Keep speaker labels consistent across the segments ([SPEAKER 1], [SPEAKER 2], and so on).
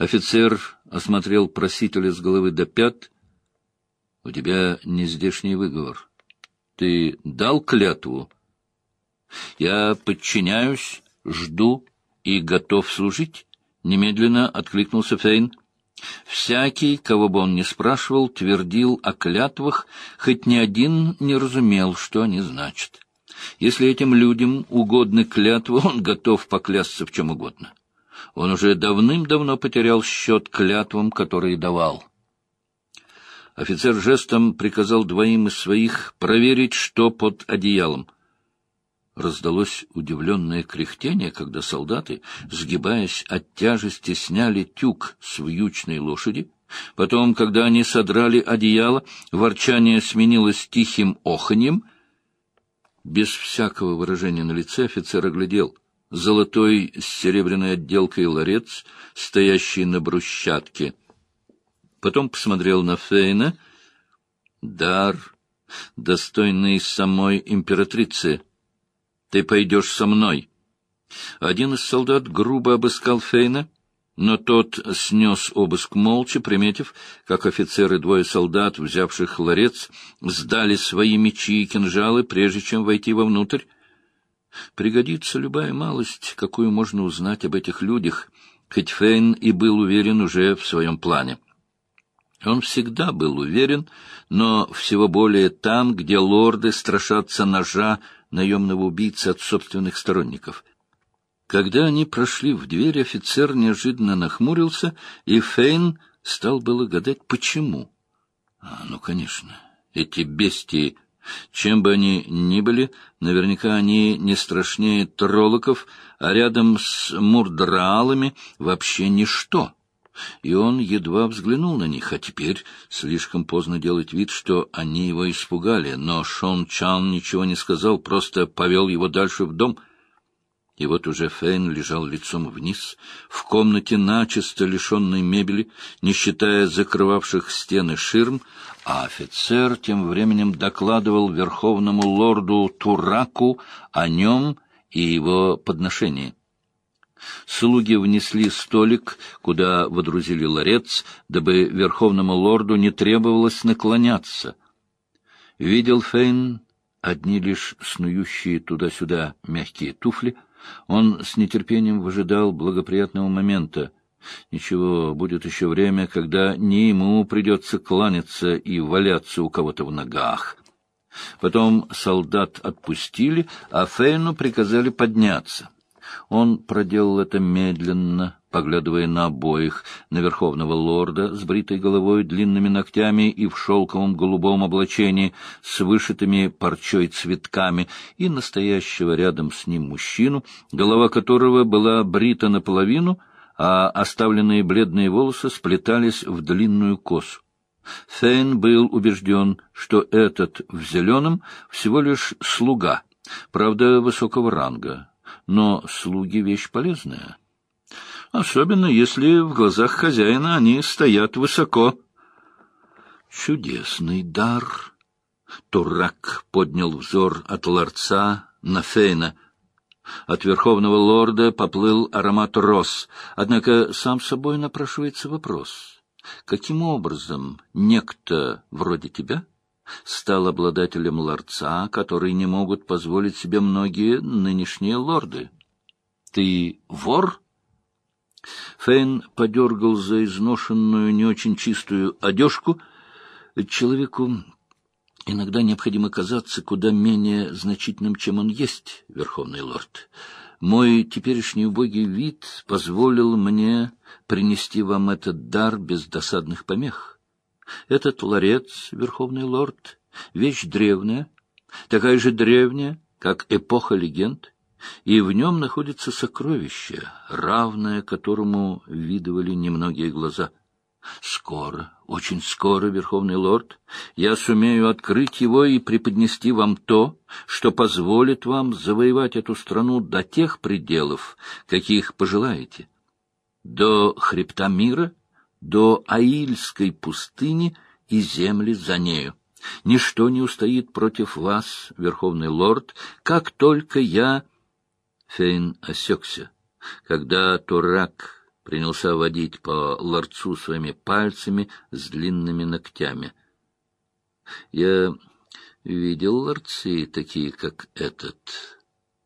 [SPEAKER 1] Офицер осмотрел просителя с головы до пят. — У тебя нездешний выговор. Ты дал клятву? — Я подчиняюсь, жду и готов служить. Немедленно откликнулся Фейн. Всякий, кого бы он ни спрашивал, твердил о клятвах, хоть ни один не разумел, что они значат. Если этим людям угодны клятвы, он готов поклясться в чем угодно. Он уже давным-давно потерял счет клятвам, которые давал. Офицер жестом приказал двоим из своих проверить, что под одеялом — Раздалось удивленное кряхтение, когда солдаты, сгибаясь от тяжести, сняли тюк с вьючной лошади. Потом, когда они содрали одеяло, ворчание сменилось тихим оханьем. Без всякого выражения на лице офицер оглядел золотой с серебряной отделкой ларец, стоящий на брусчатке. Потом посмотрел на Фейна. Дар, достойный самой императрицы — ты пойдешь со мной. Один из солдат грубо обыскал Фейна, но тот снес обыск молча, приметив, как офицеры двое солдат, взявших ларец, сдали свои мечи и кинжалы, прежде чем войти вовнутрь. Пригодится любая малость, какую можно узнать об этих людях, хоть Фейн и был уверен уже в своем плане. Он всегда был уверен, но всего более там, где лорды страшатся ножа наемного убийцы от собственных сторонников. Когда они прошли в дверь, офицер неожиданно нахмурился, и Фейн стал было гадать, почему. А, ну, конечно, эти бестии, чем бы они ни были, наверняка они не страшнее троллоков, а рядом с мурдралами вообще ничто и он едва взглянул на них, а теперь слишком поздно делать вид, что они его испугали. Но Шон Чан ничего не сказал, просто повел его дальше в дом. И вот уже Фейн лежал лицом вниз, в комнате начисто лишенной мебели, не считая закрывавших стены ширм, а офицер тем временем докладывал верховному лорду Тураку о нем и его подношении. Слуги внесли столик, куда водрузили ларец, дабы верховному лорду не требовалось наклоняться. Видел Фейн одни лишь снующие туда-сюда мягкие туфли. Он с нетерпением выжидал благоприятного момента. Ничего, будет еще время, когда не ему придется кланяться и валяться у кого-то в ногах. Потом солдат отпустили, а Фейну приказали подняться. Он проделал это медленно, поглядывая на обоих, на верховного лорда с бритой головой, длинными ногтями и в шелковом голубом облачении с вышитыми парчой цветками, и настоящего рядом с ним мужчину, голова которого была брита наполовину, а оставленные бледные волосы сплетались в длинную косу. Фейн был убежден, что этот в зеленом всего лишь слуга, правда, высокого ранга, но слуги — вещь полезная. Особенно, если в глазах хозяина они стоят высоко. Чудесный дар! Турак поднял взор от ларца на Фейна. От верховного лорда поплыл аромат роз, однако сам собой напрашивается вопрос. Каким образом некто вроде тебя стал обладателем ларца, который не могут позволить себе многие нынешние лорды. Ты вор? Фейн подергал за изношенную, не очень чистую одежку. Человеку иногда необходимо казаться куда менее значительным, чем он есть, верховный лорд. Мой теперешний убогий вид позволил мне принести вам этот дар без досадных помех. Этот ларец, верховный лорд, вещь древняя, такая же древняя, как эпоха легенд, и в нем находится сокровище, равное которому видывали немногие глаза. Скоро, очень скоро, Верховный Лорд, я сумею открыть его и преподнести вам то, что позволит вам завоевать эту страну до тех пределов, каких пожелаете. До хребта мира — до Аильской пустыни и земли за нею. Ничто не устоит против вас, Верховный Лорд, как только я... Фейн осекся, когда Турак принялся водить по ларцу своими пальцами с длинными ногтями. Я видел ларцы, такие как этот.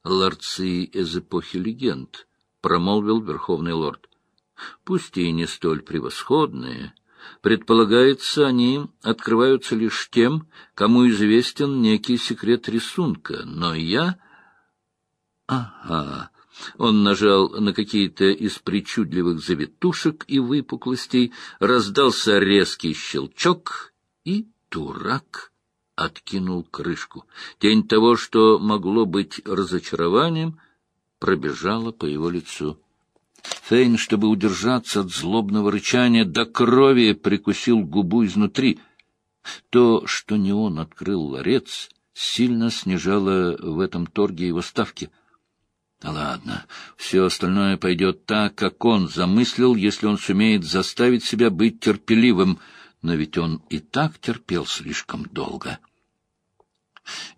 [SPEAKER 1] Ларцы из эпохи легенд, — промолвил верховный лорд. Пусть и не столь превосходные, Предполагается, они открываются лишь тем, кому известен некий секрет рисунка. Но я... Ага. Он нажал на какие-то из причудливых завитушек и выпуклостей, раздался резкий щелчок, и дурак откинул крышку. Тень того, что могло быть разочарованием, пробежала по его лицу. Фейн, чтобы удержаться от злобного рычания, до крови прикусил губу изнутри. То, что не он открыл ларец, сильно снижало в этом торге его ставки. Ладно, все остальное пойдет так, как он замыслил, если он сумеет заставить себя быть терпеливым, но ведь он и так терпел слишком долго.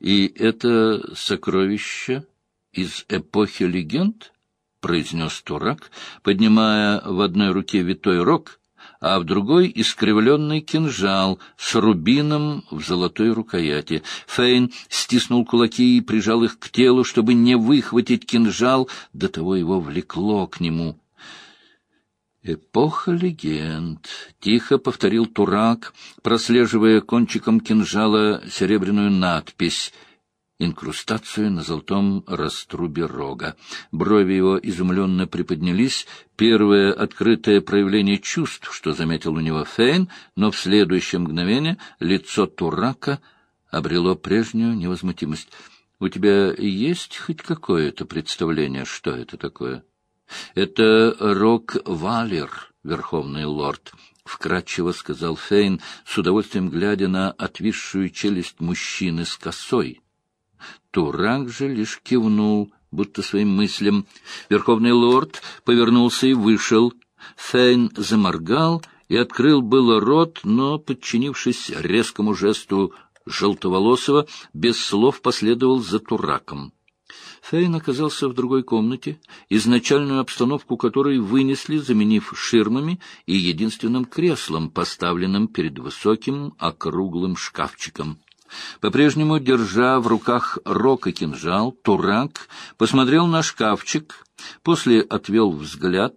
[SPEAKER 1] И это сокровище из эпохи легенд? — произнес Турак, поднимая в одной руке витой рог, а в другой искривленный кинжал с рубином в золотой рукояти. Фейн стиснул кулаки и прижал их к телу, чтобы не выхватить кинжал, до того его влекло к нему. «Эпоха легенд», — тихо повторил Турак, прослеживая кончиком кинжала серебряную надпись — инкрустацию на золотом раструбе рога. Брови его изумленно приподнялись, первое открытое проявление чувств, что заметил у него Фейн, но в следующее мгновение лицо Турака обрело прежнюю невозмутимость. — У тебя есть хоть какое-то представление, что это такое? — Это рок-валер, верховный лорд, — вкратчиво сказал Фейн, с удовольствием глядя на отвисшую челюсть мужчины с косой. Турак же лишь кивнул, будто своим мыслям. Верховный лорд повернулся и вышел. Фейн заморгал и открыл было рот, но, подчинившись резкому жесту желтоволосого, без слов последовал за Тураком. Фейн оказался в другой комнате, изначальную обстановку которой вынесли, заменив ширмами и единственным креслом, поставленным перед высоким округлым шкафчиком. По-прежнему, держа в руках рог и кинжал, Турак посмотрел на шкафчик, после отвел взгляд.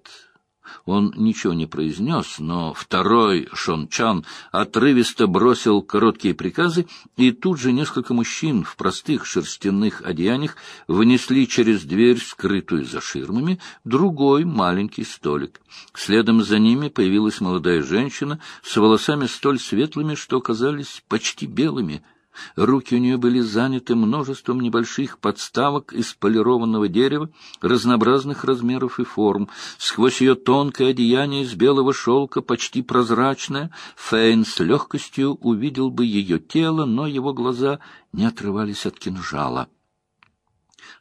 [SPEAKER 1] Он ничего не произнес, но второй Шончан отрывисто бросил короткие приказы, и тут же несколько мужчин в простых шерстяных одеяниях вынесли через дверь, скрытую за ширмами, другой маленький столик. Следом за ними появилась молодая женщина с волосами столь светлыми, что казались почти белыми — Руки у нее были заняты множеством небольших подставок из полированного дерева, разнообразных размеров и форм. Сквозь ее тонкое одеяние из белого шелка, почти прозрачное, Фейн с легкостью увидел бы ее тело, но его глаза не отрывались от кинжала.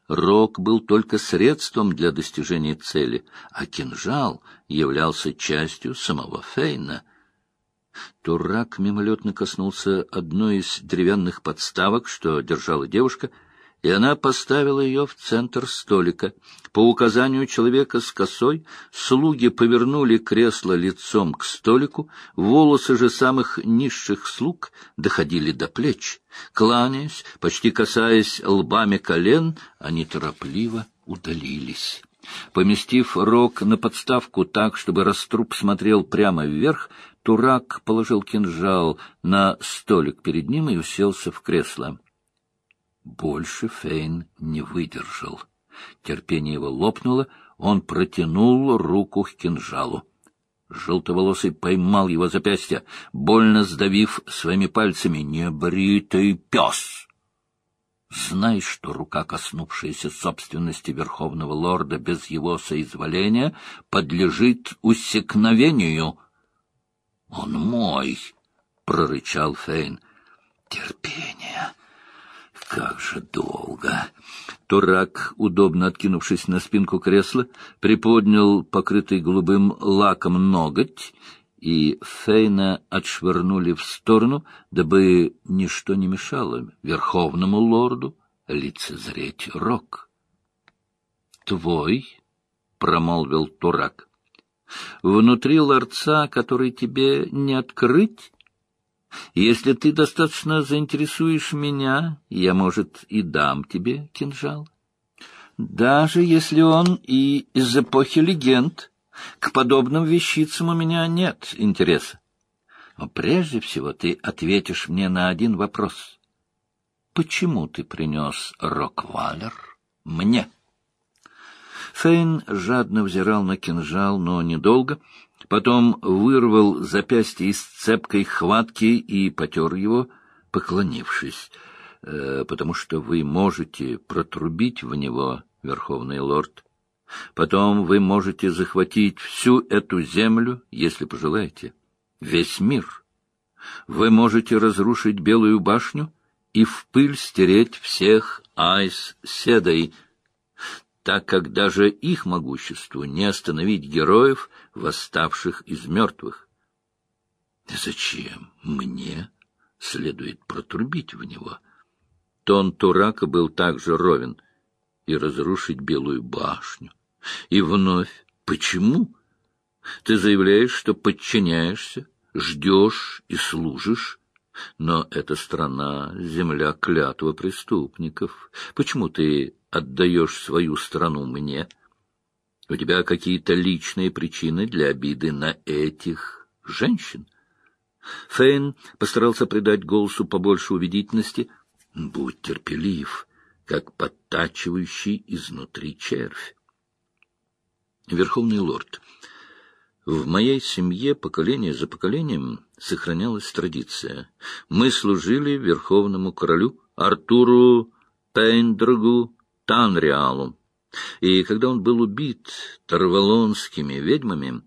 [SPEAKER 1] Рог был только средством для достижения цели, а кинжал являлся частью самого Фейна — Турак мимолетно коснулся одной из деревянных подставок, что держала девушка, и она поставила ее в центр столика. По указанию человека с косой слуги повернули кресло лицом к столику, волосы же самых низших слуг доходили до плеч. Кланяясь, почти касаясь лбами колен, они торопливо удалились. Поместив рог на подставку так, чтобы раструб смотрел прямо вверх, Турак положил кинжал на столик перед ним и уселся в кресло. Больше Фейн не выдержал. Терпение его лопнуло, он протянул руку к кинжалу. Желтоволосый поймал его запястье, больно сдавив своими пальцами. «Небритый пес!» Знай, что рука, коснувшаяся собственности Верховного Лорда без его соизволения, подлежит усекновению —— Он мой! — прорычал Фейн. — Терпение! Как же долго! Турак, удобно откинувшись на спинку кресла, приподнял покрытый голубым лаком ноготь, и Фейна отшвырнули в сторону, дабы ничто не мешало верховному лорду лицезреть рок. — Твой, — промолвил Турак. Внутри ларца, который тебе не открыть? Если ты достаточно заинтересуешь меня, я, может, и дам тебе кинжал. Даже если он и из эпохи легенд, к подобным вещицам у меня нет интереса. Но прежде всего ты ответишь мне на один вопрос. Почему ты принес Роквалер мне? Фейн жадно взирал на кинжал, но недолго. Потом вырвал запястье из цепкой хватки и потер его, поклонившись, э, потому что вы можете протрубить в него, Верховный Лорд. Потом вы можете захватить всю эту землю, если пожелаете, весь мир. Вы можете разрушить Белую башню и в пыль стереть всех Айс Седой, так как даже их могуществу не остановить героев, восставших из мертвых. Зачем мне следует протрубить в него? Тон Турака был также ровен. И разрушить Белую башню. И вновь. Почему? Ты заявляешь, что подчиняешься, ждешь и служишь, но эта страна — земля клятва преступников. Почему ты отдаешь свою страну мне? У тебя какие-то личные причины для обиды на этих женщин? Фейн постарался придать голосу побольше убедительности. Будь терпелив, как подтачивающий изнутри червь. Верховный лорд, в моей семье поколение за поколением сохранялась традиция. Мы служили верховному королю Артуру Пейндрагу Танриалу. И когда он был убит тарвалонскими ведьмами,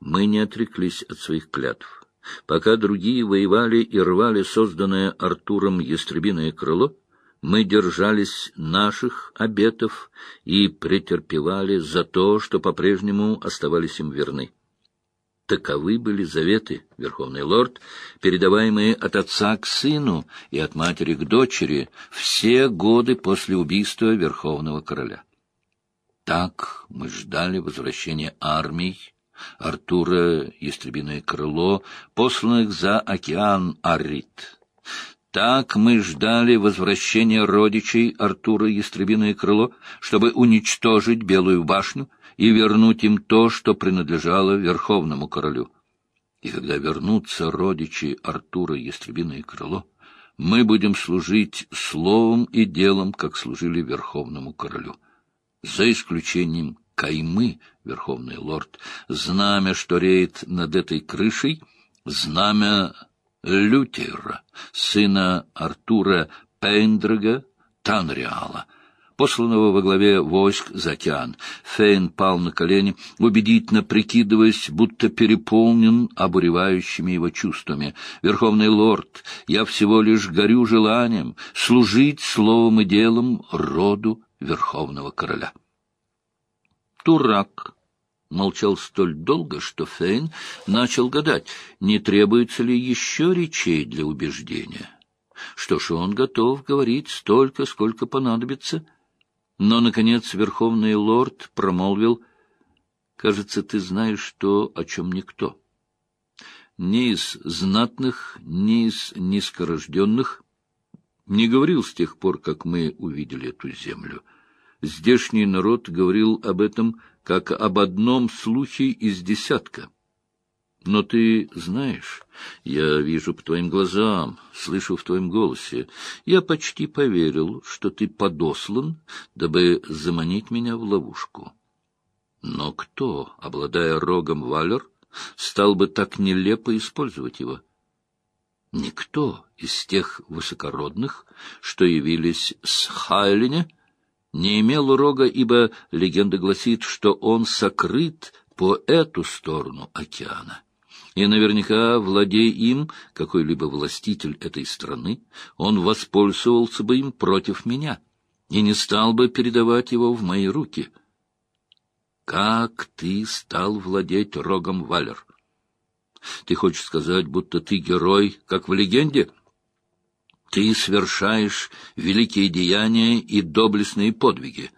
[SPEAKER 1] мы не отреклись от своих клятв. Пока другие воевали и рвали созданное Артуром ястребиное крыло, мы держались наших обетов и претерпевали за то, что по-прежнему оставались им верны. Таковы были заветы, Верховный Лорд, передаваемые от отца к сыну и от матери к дочери все годы после убийства Верховного Короля. Так мы ждали возвращения армий, Артура Ястребиное Крыло, посланных за океан Аррит. Так мы ждали возвращения родичей Артура Ястребиное Крыло, чтобы уничтожить Белую башню и вернуть им то, что принадлежало Верховному Королю. И когда вернутся родичи Артура Ястребиное Крыло, мы будем служить словом и делом, как служили Верховному Королю за исключением каймы, Верховный Лорд, знамя, что реет над этой крышей, знамя Лютера, сына Артура Пейндрага Танриала, посланного во главе войск за океан. Фейн пал на колени, убедительно прикидываясь, будто переполнен обуревающими его чувствами. «Верховный лорд, я всего лишь горю желанием служить словом и делом роду верховного короля. Турак молчал столь долго, что Фейн начал гадать, не требуется ли еще речей для убеждения. Что ж, он готов говорить столько, сколько понадобится. Но, наконец, верховный лорд промолвил, «Кажется, ты знаешь то, о чем никто. Ни из знатных, ни из низкорожденных не говорил с тех пор, как мы увидели эту землю. Здешний народ говорил об этом как об одном слухе из десятка. Но ты знаешь, я вижу по твоим глазам, слышу в твоем голосе, я почти поверил, что ты подослан, дабы заманить меня в ловушку. Но кто, обладая рогом Валер, стал бы так нелепо использовать его? Никто из тех высокородных, что явились с Хайлине, не имел рога, ибо легенда гласит, что он сокрыт по эту сторону океана. И наверняка, владея им, какой-либо властитель этой страны, он воспользовался бы им против меня и не стал бы передавать его в мои руки. Как ты стал владеть рогом, Валер? Ты хочешь сказать, будто ты герой, как в легенде? Ты совершаешь великие деяния и доблестные подвиги.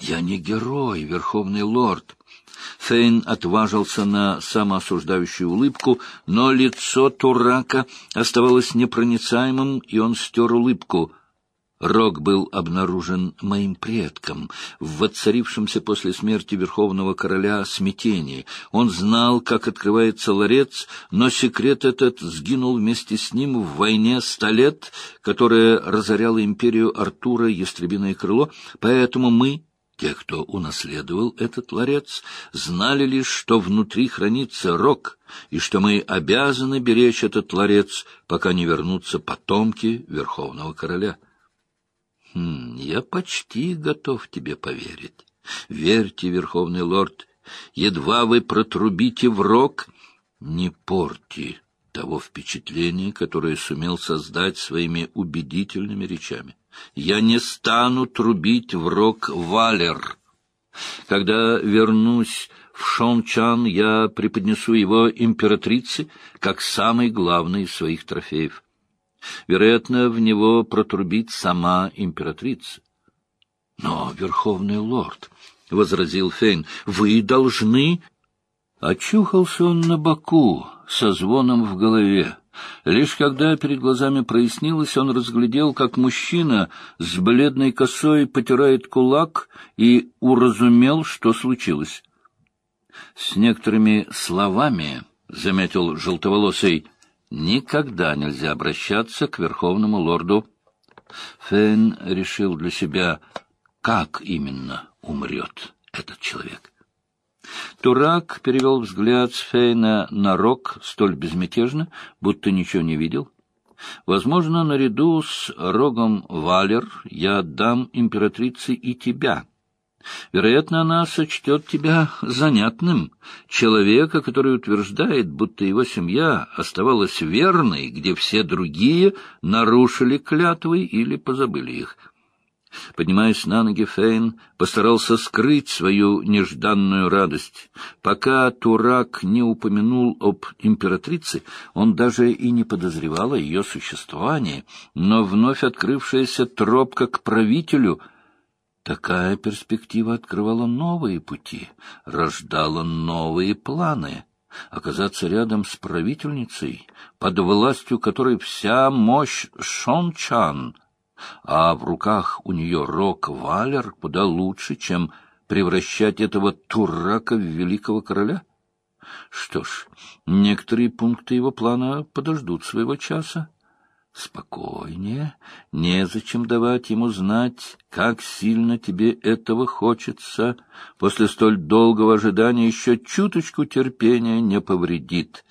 [SPEAKER 1] Я не герой, верховный лорд. Фейн отважился на самоосуждающую улыбку, но лицо Турака оставалось непроницаемым, и он стер улыбку — Рог был обнаружен моим предком в воцарившемся после смерти Верховного Короля смятении. Он знал, как открывается ларец, но секрет этот сгинул вместе с ним в войне ста лет, которая разоряла империю Артура Ястребиное крыло, поэтому мы, те, кто унаследовал этот ларец, знали лишь, что внутри хранится рог, и что мы обязаны беречь этот ларец, пока не вернутся потомки Верховного Короля. Хм, я почти готов тебе поверить. Верьте, Верховный Лорд, едва вы протрубите в рог, не порти того впечатления, которое сумел создать своими убедительными речами. Я не стану трубить в рог Валер. Когда вернусь в Шончан, я преподнесу его императрице как самый главный из своих трофеев. Вероятно, в него протрубит сама императрица. — Но, верховный лорд, — возразил Фейн, — вы должны... Очухался он на боку, со звоном в голове. Лишь когда перед глазами прояснилось, он разглядел, как мужчина с бледной косой потирает кулак и уразумел, что случилось. С некоторыми словами, — заметил желтоволосый, никогда нельзя обращаться к верховному лорду. Фейн решил для себя, как именно умрет этот человек. Турак перевел взгляд с Фейна на Рок столь безмятежно, будто ничего не видел. Возможно, наряду с Рогом Валер я отдам императрице и тебя — Вероятно, она сочтет тебя занятным, человека, который утверждает, будто его семья оставалась верной, где все другие нарушили клятвы или позабыли их. Поднимаясь на ноги, Фейн постарался скрыть свою нежданную радость. Пока Турак не упомянул об императрице, он даже и не подозревал о ее существовании, но вновь открывшаяся тропка к правителю — Такая перспектива открывала новые пути, рождала новые планы. Оказаться рядом с правительницей, под властью которой вся мощь Шончан, а в руках у нее рок-валер куда лучше, чем превращать этого турака в великого короля? Что ж, некоторые пункты его плана подождут своего часа. Спокойнее, незачем давать ему знать, как сильно тебе этого хочется. После столь долгого ожидания еще чуточку терпения не повредит.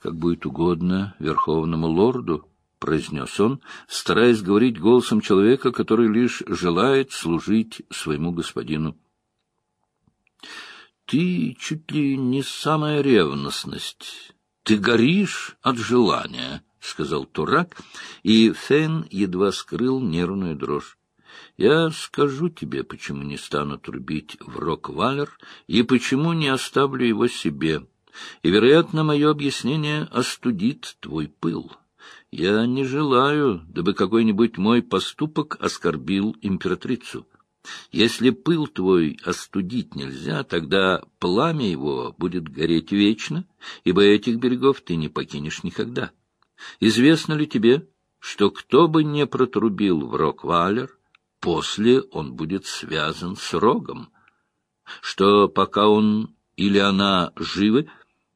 [SPEAKER 1] Как будет угодно верховному лорду, — произнес он, стараясь говорить голосом человека, который лишь желает служить своему господину. — Ты чуть ли не самая ревностность. Ты горишь от желания. — сказал Турак, и Фен едва скрыл нервную дрожь. — Я скажу тебе, почему не стану трубить в Рок-Валер и почему не оставлю его себе. И, вероятно, мое объяснение остудит твой пыл. Я не желаю, дабы какой-нибудь мой поступок оскорбил императрицу. Если пыл твой остудить нельзя, тогда пламя его будет гореть вечно, ибо этих берегов ты не покинешь никогда. Известно ли тебе, что кто бы не протрубил в Роквалер, после он будет связан с рогом, что пока он или она живы,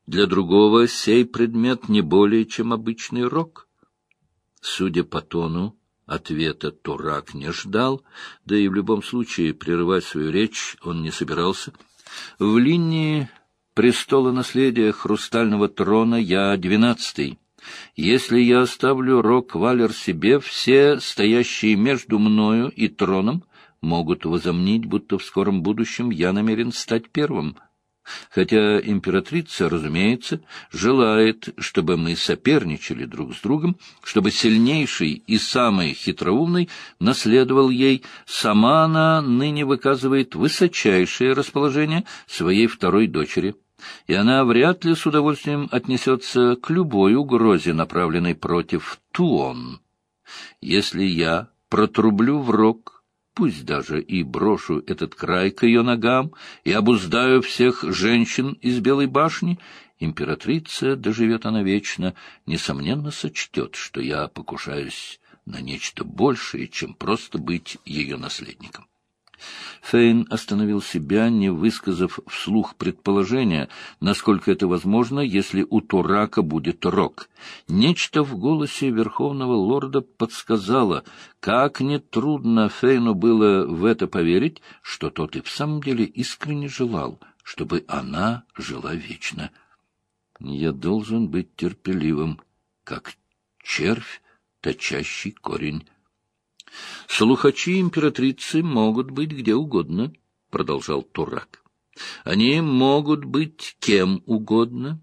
[SPEAKER 1] для другого сей предмет не более, чем обычный рог? Судя по тону, ответа Турак не ждал, да и в любом случае прерывать свою речь он не собирался. В линии престола наследия хрустального трона я двенадцатый. Если я оставлю Рок-Валер себе, все, стоящие между мною и троном, могут возомнить, будто в скором будущем я намерен стать первым. Хотя императрица, разумеется, желает, чтобы мы соперничали друг с другом, чтобы сильнейший и самый хитроумный наследовал ей, сама она ныне выказывает высочайшее расположение своей второй дочери и она вряд ли с удовольствием отнесется к любой угрозе, направленной против Туон. Если я протрублю в рог, пусть даже и брошу этот край к ее ногам и обуздаю всех женщин из Белой башни, императрица, доживет она вечно, несомненно сочтет, что я покушаюсь на нечто большее, чем просто быть ее наследником. Фейн остановил себя, не высказав вслух предположения, насколько это возможно, если у Турака будет рок. Нечто в голосе верховного лорда подсказало, как нетрудно Фейну было в это поверить, что тот и в самом деле искренне желал, чтобы она жила вечно. «Я должен быть терпеливым, как червь, точащий корень». Слухачи императрицы могут быть где угодно, — продолжал Турак. Они могут быть кем угодно.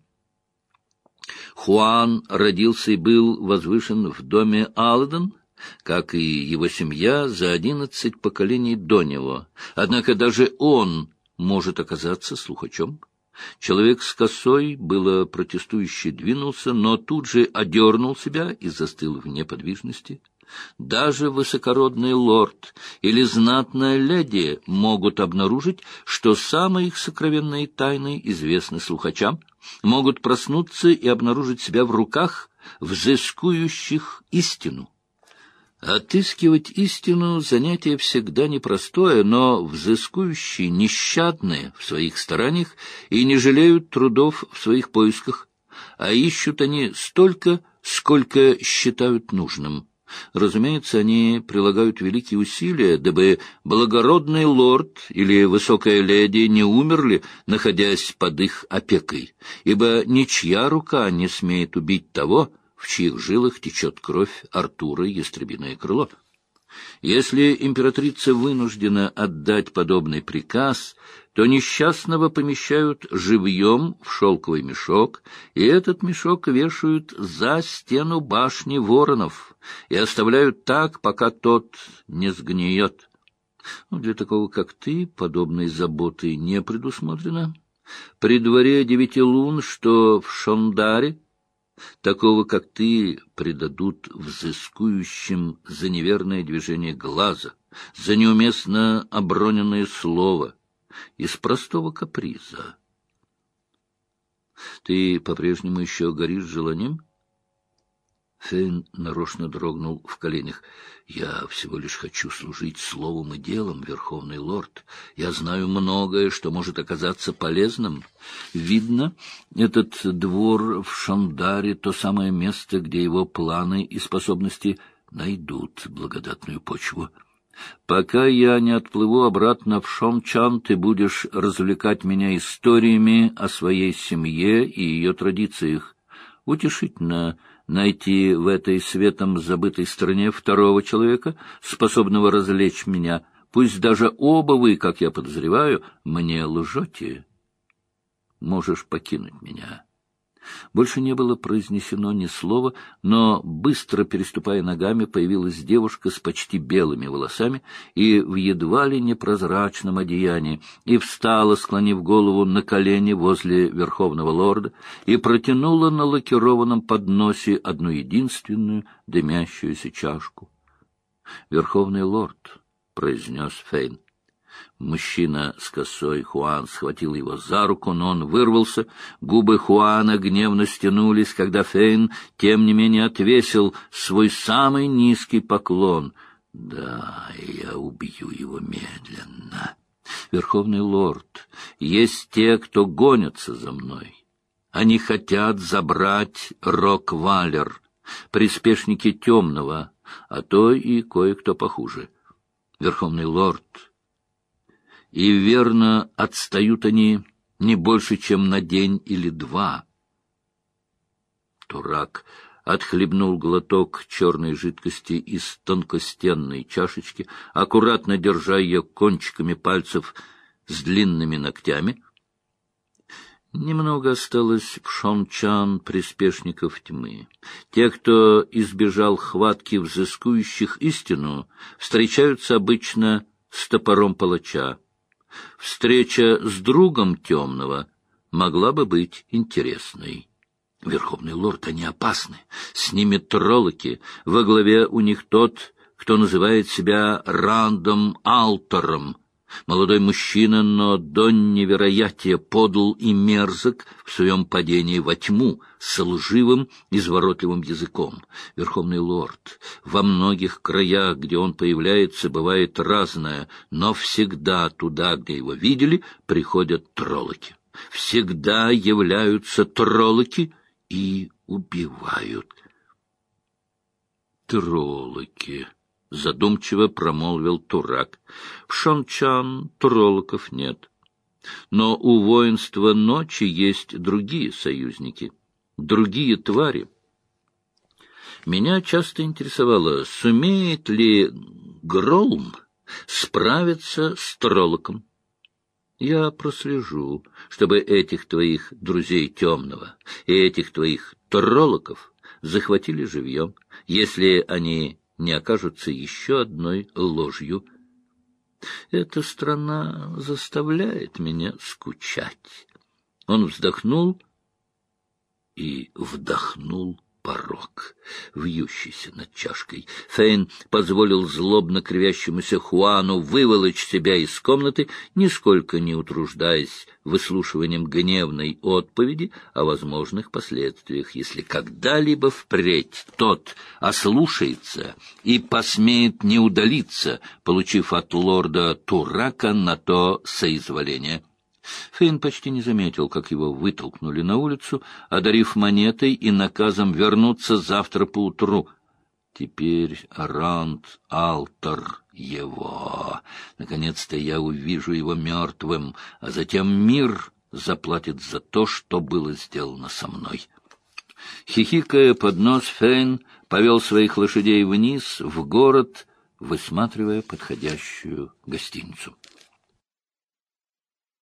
[SPEAKER 1] Хуан родился и был возвышен в доме Алден, как и его семья за одиннадцать поколений до него. Однако даже он может оказаться слухачом. Человек с косой было протестующе двинулся, но тут же одернул себя и застыл в неподвижности. Даже высокородный лорд или знатная леди могут обнаружить, что самые их сокровенные тайны известны слухачам, могут проснуться и обнаружить себя в руках взыскующих истину. Отыскивать истину — занятие всегда непростое, но взыскующие нещадные в своих стараниях и не жалеют трудов в своих поисках, а ищут они столько, сколько считают нужным. Разумеется, они прилагают великие усилия, дабы благородный лорд или высокая леди не умерли, находясь под их опекой, ибо ничья рука не смеет убить того, в чьих жилах течет кровь Артура Ястребиное крыло. Если императрица вынуждена отдать подобный приказ, то несчастного помещают живьем в шелковый мешок, и этот мешок вешают за стену башни воронов и оставляют так, пока тот не сгниет. Ну, для такого, как ты, подобной заботы не предусмотрено. При дворе девяти лун, что в Шондаре, Такого, как ты, предадут взыскующим за неверное движение глаза, за неуместно оброненное слово, из простого каприза. Ты по-прежнему еще горишь желанием? Фейн нарочно дрогнул в коленях. «Я всего лишь хочу служить словом и делом, Верховный Лорд. Я знаю многое, что может оказаться полезным. Видно, этот двор в Шандаре — то самое место, где его планы и способности найдут благодатную почву. Пока я не отплыву обратно в Шончан, ты будешь развлекать меня историями о своей семье и ее традициях. Утешительно — найти в этой светом забытой стране второго человека, способного развлечь меня, пусть даже оба вы, как я подозреваю, мне лжете. Можешь покинуть меня. Больше не было произнесено ни слова, но, быстро переступая ногами, появилась девушка с почти белыми волосами и в едва ли непрозрачном одеянии, и встала, склонив голову на колени возле верховного лорда, и протянула на лакированном подносе одну единственную дымящуюся чашку. «Верховный лорд», — произнес Фейн, — Мужчина с косой Хуан схватил его за руку, но он вырвался. Губы Хуана гневно стянулись, когда Фейн, тем не менее, отвесил свой самый низкий поклон. «Да, я убью его медленно. Верховный лорд, есть те, кто гонятся за мной. Они хотят забрать Рок-Валер, приспешники темного, а то и кое-кто похуже. Верховный лорд...» и верно отстают они не больше, чем на день или два. Турак отхлебнул глоток черной жидкости из тонкостенной чашечки, аккуратно держа ее кончиками пальцев с длинными ногтями. Немного осталось в Шончан приспешников тьмы. Те, кто избежал хватки взыскующих истину, встречаются обычно с топором палача. Встреча с другом темного могла бы быть интересной. Верховный лорд, они опасны. С ними троллоки. Во главе у них тот, кто называет себя Рандом Алтером, Молодой мужчина, но до невероятия подл и мерзок в своем падении во тьму с лживым, изворотливым языком. Верховный лорд, во многих краях, где он появляется, бывает разное, но всегда туда, где его видели, приходят троллоки. Всегда являются троллоки и убивают. Троллоки. — задумчиво промолвил Турак. — В Шончан троллоков нет. Но у воинства ночи есть другие союзники, другие твари. Меня часто интересовало, сумеет ли Гролм справиться с троллоком. Я прослежу, чтобы этих твоих друзей темного и этих твоих троллоков захватили живьем, если они не окажутся еще одной ложью. Эта страна заставляет меня скучать. Он вздохнул и вдохнул порог, вьющийся над чашкой. Фейн позволил злобно кривящемуся Хуану выволочь себя из комнаты, нисколько не утруждаясь выслушиванием гневной отповеди о возможных последствиях, если когда-либо впредь тот ослушается и посмеет не удалиться, получив от лорда Турака на то соизволение. Фейн почти не заметил, как его вытолкнули на улицу, одарив монетой и наказом вернуться завтра поутру. Теперь Ранд Алтар его. Наконец-то я увижу его мертвым, а затем мир заплатит за то, что было сделано со мной. Хихикая под нос, Фейн повел своих лошадей вниз, в город, высматривая подходящую гостиницу.